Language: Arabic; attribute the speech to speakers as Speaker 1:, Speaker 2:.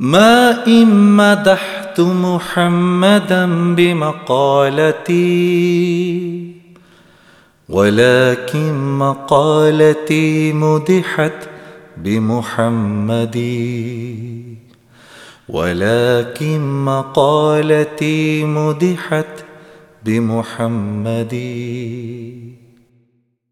Speaker 1: ما إن مدحت محمدا بمقالتي ولكن مقالتي مدحت بمحمد ولكن مقالتي مدحت بمحمد